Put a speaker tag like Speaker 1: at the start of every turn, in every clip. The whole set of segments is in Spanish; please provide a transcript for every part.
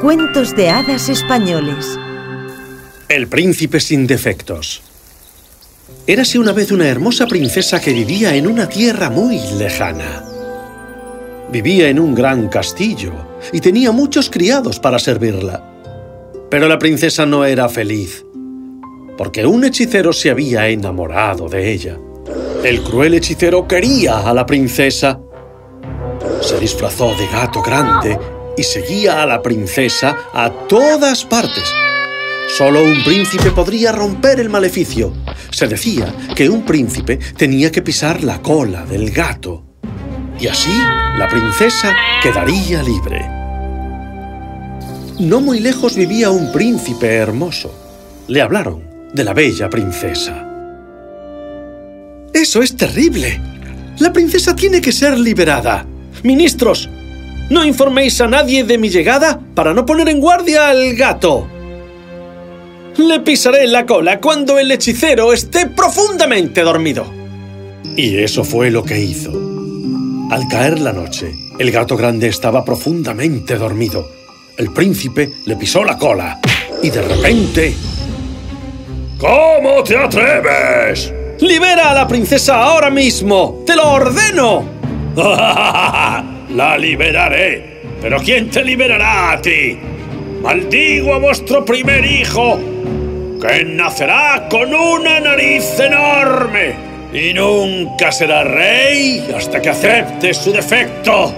Speaker 1: Cuentos de hadas españoles.
Speaker 2: El príncipe sin defectos. Érase una vez una hermosa princesa que vivía en una tierra muy lejana. Vivía en un gran castillo y tenía muchos criados para servirla. Pero la princesa no era feliz, porque un hechicero se había enamorado de ella. El cruel hechicero quería a la princesa. Se disfrazó de gato grande y seguía a la princesa a todas partes. Solo un príncipe podría romper el maleficio. Se decía que un príncipe tenía que pisar la cola del gato. Y así la princesa quedaría libre. No muy lejos vivía un príncipe hermoso. Le hablaron de la bella princesa. ¡Eso es terrible! La princesa tiene que ser liberada. Ministros, no informéis a nadie de mi llegada para no poner en guardia al gato. Le pisaré la cola cuando el hechicero esté profundamente dormido. Y eso fue lo que hizo. Al caer la noche, el gato grande estaba profundamente dormido. El príncipe le pisó la cola y de repente... ¿Cómo te atreves? ¡Libera a la princesa ahora mismo! ¡Te lo ordeno! La liberaré. ¿Pero quién te liberará a ti? Maldigo a vuestro primer hijo, que nacerá con una nariz enorme y nunca será rey hasta que acepte su defecto.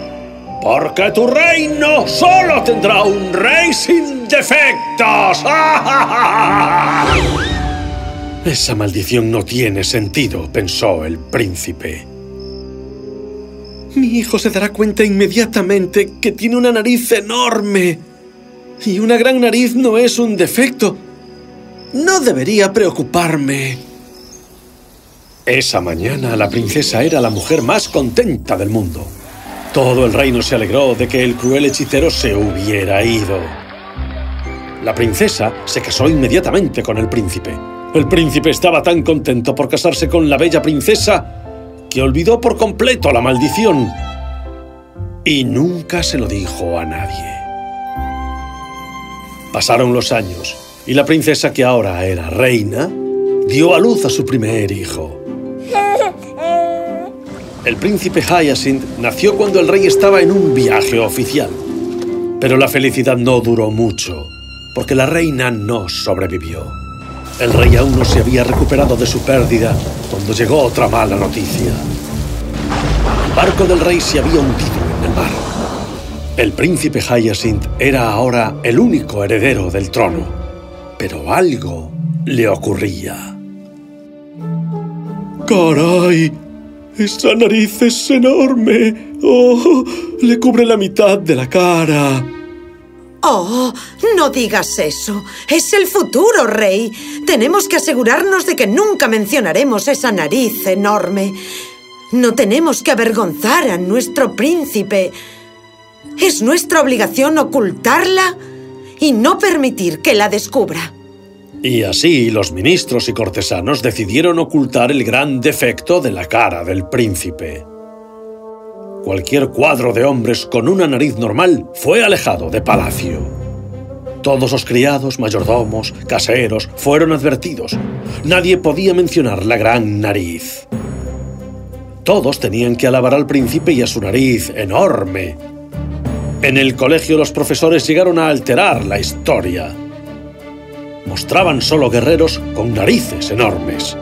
Speaker 2: Porque tu reino solo tendrá un rey sin defectos. Esa maldición no tiene sentido, pensó el príncipe. Mi hijo se dará cuenta inmediatamente que tiene una nariz enorme. Y una gran nariz no es un defecto. No debería preocuparme. Esa mañana la princesa era la mujer más contenta del mundo. Todo el reino se alegró de que el cruel hechicero se hubiera ido. La princesa se casó inmediatamente con el príncipe. El príncipe estaba tan contento por casarse con la bella princesa que olvidó por completo la maldición y nunca se lo dijo a nadie. Pasaron los años y la princesa que ahora era reina dio a luz a su primer hijo. El príncipe Hyacinth nació cuando el rey estaba en un viaje oficial. Pero la felicidad no duró mucho, porque la reina no sobrevivió. El rey aún no se había recuperado de su pérdida cuando llegó otra mala noticia. El barco del rey se había hundido en el mar. El príncipe Hyacinth era ahora el único heredero del trono, pero algo le ocurría. ¡Caray! ¡Esa nariz es enorme! ¡Oh! Le cubre la mitad de la cara.
Speaker 3: Oh, no digas eso. Es el futuro, rey. Tenemos que asegurarnos de que nunca mencionaremos esa nariz enorme. No tenemos que avergonzar a nuestro príncipe. Es nuestra obligación ocultarla y no permitir que la descubra.
Speaker 2: Y así los ministros y cortesanos decidieron ocultar el gran defecto de la cara del príncipe. Cualquier cuadro de hombres con una nariz normal fue alejado de palacio. Todos los criados, mayordomos, caseros fueron advertidos. Nadie podía mencionar la gran nariz. Todos tenían que alabar al príncipe y a su nariz enorme. En el colegio los profesores llegaron a alterar la historia. Mostraban solo guerreros con narices enormes.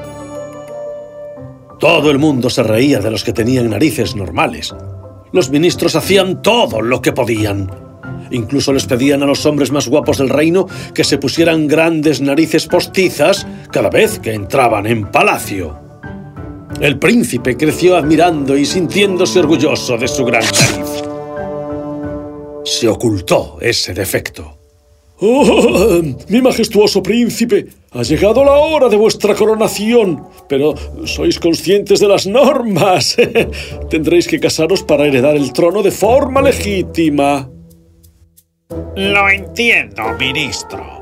Speaker 2: Todo el mundo se reía de los que tenían narices normales. Los ministros hacían todo lo que podían. Incluso les pedían a los hombres más guapos del reino que se pusieran grandes narices postizas cada vez que entraban en palacio. El príncipe creció admirando y sintiéndose orgulloso de su gran nariz. Se ocultó ese defecto. ¡Oh, mi majestuoso príncipe! Ha llegado la hora de vuestra coronación, pero sois conscientes de las normas. Tendréis que casaros para heredar el trono de forma legítima.
Speaker 4: Lo entiendo, ministro.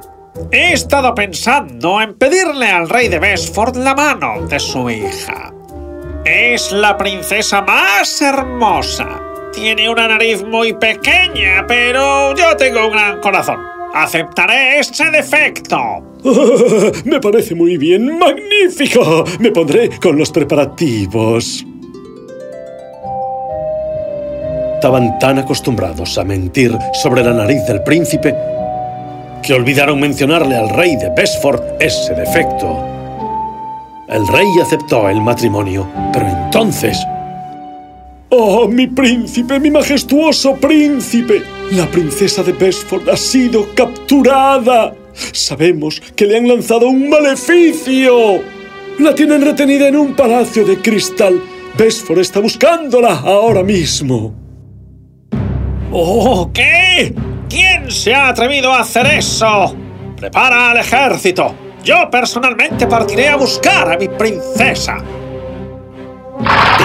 Speaker 4: He estado pensando en pedirle al rey de Besford la mano de su hija. Es la princesa más hermosa, tiene una nariz muy pequeña, pero yo tengo un gran corazón. Aceptaré ese defecto.
Speaker 2: Me parece muy bien. ¡Magnífico! Me pondré con los preparativos. Estaban tan acostumbrados a mentir sobre la nariz del príncipe que olvidaron mencionarle al rey de Besford ese defecto. El rey aceptó el matrimonio, pero entonces... ¡Oh, mi príncipe, mi majestuoso príncipe! La princesa de Besford ha sido capturada. Sabemos que le han lanzado un maleficio. La tienen retenida en un palacio de cristal. Besford está buscándola ahora mismo.
Speaker 4: ¡Oh, qué! ¿Quién se ha atrevido a hacer eso? Prepara al ejército. Yo personalmente partiré a buscar a mi princesa.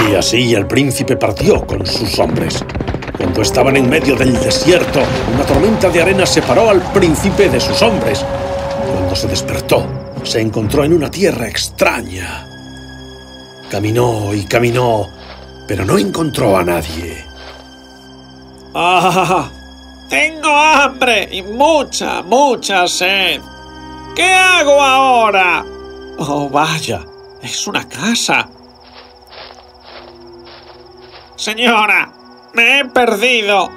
Speaker 2: Y así el príncipe partió con sus hombres. Cuando estaban en medio del desierto, una tormenta de arena separó al príncipe de sus hombres. Cuando se despertó, se encontró en una tierra extraña. Caminó y caminó, pero no encontró a nadie.
Speaker 4: ¡Ah! Tengo hambre y mucha, mucha sed. ¿Qué hago ahora? Oh, vaya, es una casa. Señora, me he perdido.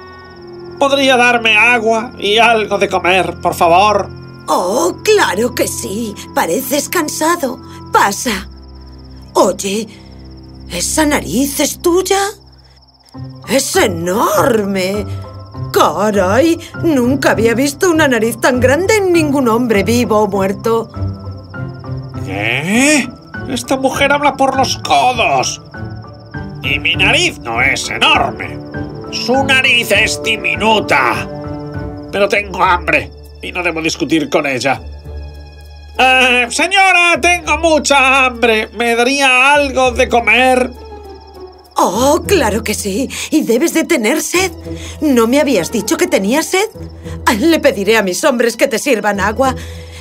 Speaker 4: ¿Podría darme agua y algo de comer, por favor?
Speaker 3: Oh, claro que sí. Pareces cansado. Pasa. Oye, ¿esa nariz es tuya? ¡Es enorme! ¡Caray! Nunca había visto una nariz tan grande en ningún hombre vivo o muerto.
Speaker 4: ¿Qué? Esta mujer habla por los codos. Y mi nariz no es enorme. Su nariz es diminuta. Pero tengo hambre y no debo discutir con ella. Eh, señora, tengo mucha hambre. ¿Me daría algo de comer?
Speaker 3: Oh, claro que sí. Y debes de tener sed. ¿No me habías dicho que tenías sed? Ah, le pediré a mis hombres que te sirvan agua.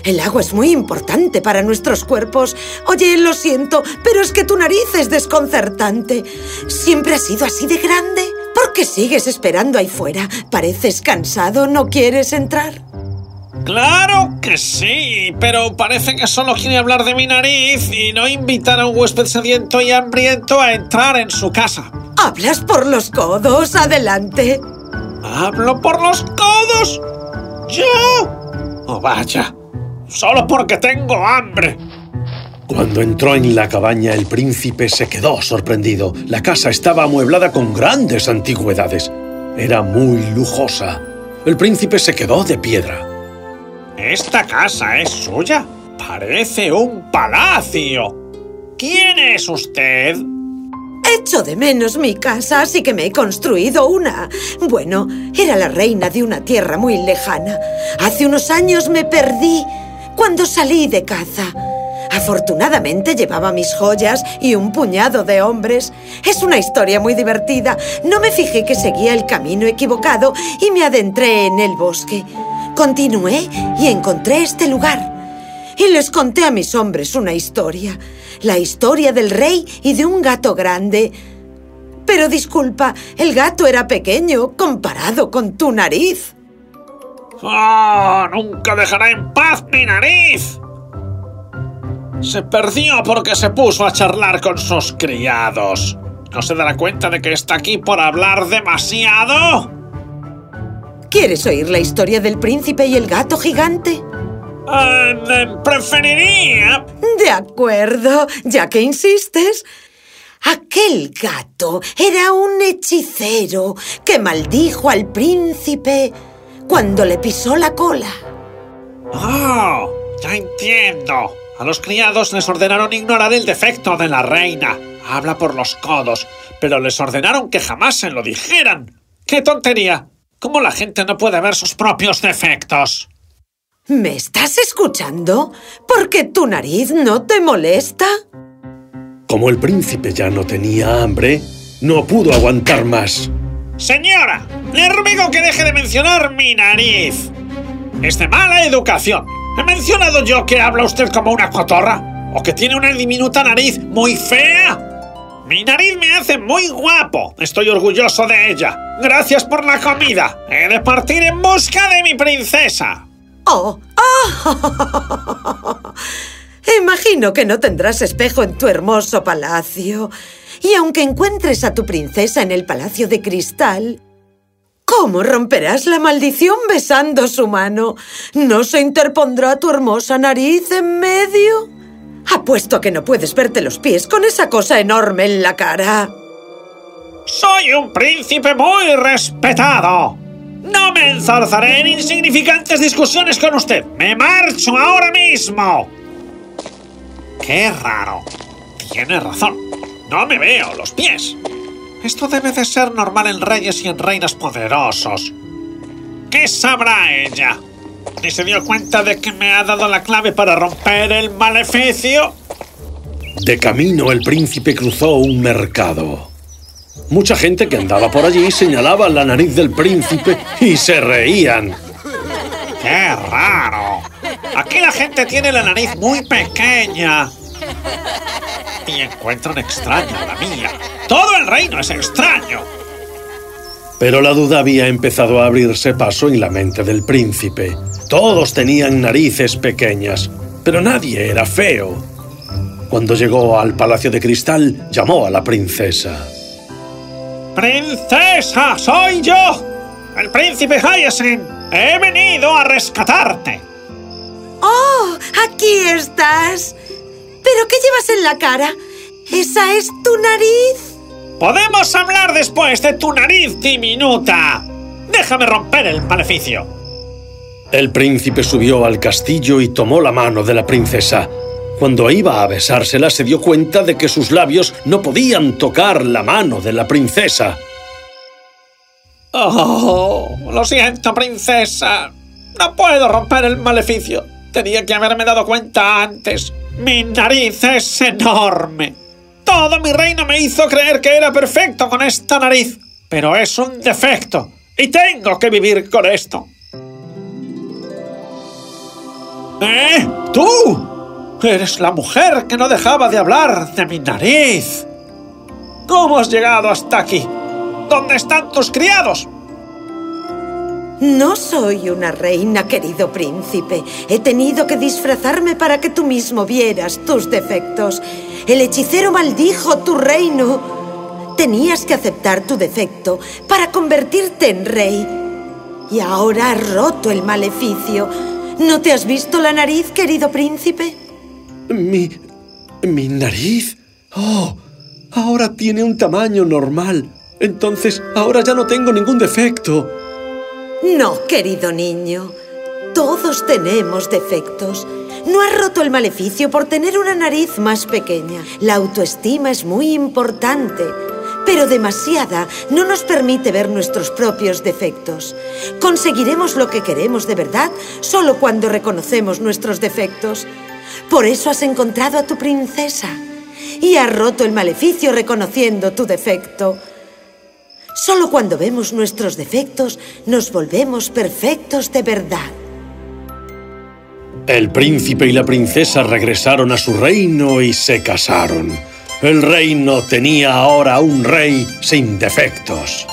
Speaker 3: El agua es muy importante para nuestros cuerpos. Oye, lo siento, pero es que tu nariz es desconcertante. ¿Siempre has sido así de grande? ¿Por qué sigues esperando ahí fuera? ¿Pareces cansado? ¿No quieres entrar?
Speaker 4: Claro que sí, pero parece que solo quiere hablar de mi nariz y no invitar a un huésped sediento y hambriento a entrar en su casa.
Speaker 3: Hablas por los codos, adelante.
Speaker 4: ¿Hablo por los codos? ¿Yo? Oh, vaya, solo porque tengo hambre.
Speaker 2: Cuando entró en la cabaña, el príncipe se quedó sorprendido. La casa estaba amueblada con grandes antigüedades. Era muy lujosa. El príncipe se quedó de piedra.
Speaker 4: ¿Esta casa es suya? Parece un palacio. ¿Quién es usted?
Speaker 3: Echo de menos mi casa, así que me he construido una. Bueno, era la reina de una tierra muy lejana. Hace unos años me perdí cuando salí de caza. Afortunadamente llevaba mis joyas y un puñado de hombres. Es una historia muy divertida. No me fijé que seguía el camino equivocado y me adentré en el bosque. Continué y encontré este lugar. Y les conté a mis hombres una historia. La historia del rey y de un gato grande. Pero disculpa, el gato era pequeño comparado con tu nariz.
Speaker 4: ¡Oh! ¡Nunca dejará en paz mi nariz! Se perdió porque se puso a charlar con sus criados. ¿No se dará cuenta de que está aquí por hablar demasiado?
Speaker 3: ¿Quieres oír la historia del príncipe y el gato gigante?
Speaker 4: Uh, preferiría.
Speaker 3: De acuerdo, ya que insistes. Aquel gato era un hechicero que maldijo al príncipe cuando le pisó la cola.
Speaker 4: ¡Oh! Ya entiendo. A los criados les ordenaron ignorar el defecto de la reina. Habla por los codos, pero les ordenaron que jamás se lo dijeran. ¡Qué tontería! ¿Cómo la gente no puede ver sus propios defectos?
Speaker 3: ¿Me estás escuchando? ¿Por qué tu nariz no te molesta?
Speaker 2: Como el príncipe ya no tenía hambre, no pudo aguantar más.
Speaker 4: Señora, le ruego que deje de mencionar mi nariz. Es de mala educación. ¿He mencionado yo que habla usted como una cotorra? ¿O que tiene una diminuta nariz muy fea? Mi nariz me hace muy guapo. Estoy orgulloso de ella. Gracias por la comida. He de partir en busca de mi princesa.
Speaker 3: ¡Oh! ¡Oh! Imagino que no tendrás espejo en tu hermoso palacio. Y aunque encuentres a tu princesa en el palacio de cristal, ¿cómo romperás la maldición besando su mano? ¿No se interpondrá tu hermosa nariz en medio? Apuesto que no puedes verte los pies con esa cosa enorme en la cara.
Speaker 4: Soy un príncipe muy respetado. No me enzarzaré en insignificantes discusiones con usted. Me marcho ahora mismo. Qué raro. Tiene razón. No me veo los pies. Esto debe de ser normal en reyes y en reinas poderosos. ¿Qué sabrá ella? ¿Ni se dio cuenta de que me ha dado la clave para romper el maleficio?
Speaker 2: De camino el príncipe cruzó un mercado. Mucha gente que andaba por allí señalaba la nariz del príncipe y se reían.
Speaker 4: ¡Qué raro! Aquí la gente tiene la nariz muy pequeña. Y encuentran extraña la mía. Todo el reino es extraño.
Speaker 2: Pero la duda había empezado a abrirse paso en la mente del príncipe. Todos tenían narices pequeñas, pero nadie era feo. Cuando llegó al Palacio de Cristal, llamó a la princesa.
Speaker 4: ¡Princesa, soy yo! ¡El príncipe Hyacinth! ¡He venido a rescatarte!
Speaker 3: ¡Oh! ¡Aquí estás! ¿Pero qué llevas en la cara? ¿Esa es tu nariz?
Speaker 4: Podemos hablar después de tu nariz diminuta. Déjame romper el maleficio.
Speaker 2: El príncipe subió al castillo y tomó la mano de la princesa. Cuando iba a besársela se dio cuenta de que sus labios no podían tocar la mano de la princesa.
Speaker 4: Oh, lo siento, princesa. No puedo romper el maleficio. Tenía que haberme dado cuenta antes. Mi nariz es enorme. Todo mi reino me hizo creer que era perfecto con esta nariz. Pero es un defecto. Y tengo que vivir con esto. ¿Eh? ¿Tú? Eres la mujer que no dejaba de hablar de mi nariz. ¿Cómo has llegado hasta aquí? ¿Dónde están tus criados?
Speaker 3: No soy una reina, querido príncipe. He tenido que disfrazarme para que tú mismo vieras tus defectos. El hechicero maldijo tu reino. Tenías que aceptar tu defecto para convertirte en rey. Y ahora has roto el maleficio. ¿No te has visto la nariz, querido príncipe?
Speaker 2: Mi... mi nariz. Oh, ahora tiene un tamaño normal. Entonces, ahora ya no tengo ningún defecto.
Speaker 3: No, querido niño. Todos tenemos defectos. No has roto el maleficio por tener una nariz más pequeña. La autoestima es muy importante, pero demasiada no nos permite ver nuestros propios defectos. Conseguiremos lo que queremos de verdad solo cuando reconocemos nuestros defectos. Por eso has encontrado a tu princesa y has roto el maleficio reconociendo tu defecto. Solo cuando vemos nuestros defectos nos volvemos perfectos de verdad.
Speaker 2: El príncipe y la princesa regresaron a su reino y se casaron. El reino tenía ahora un rey sin defectos.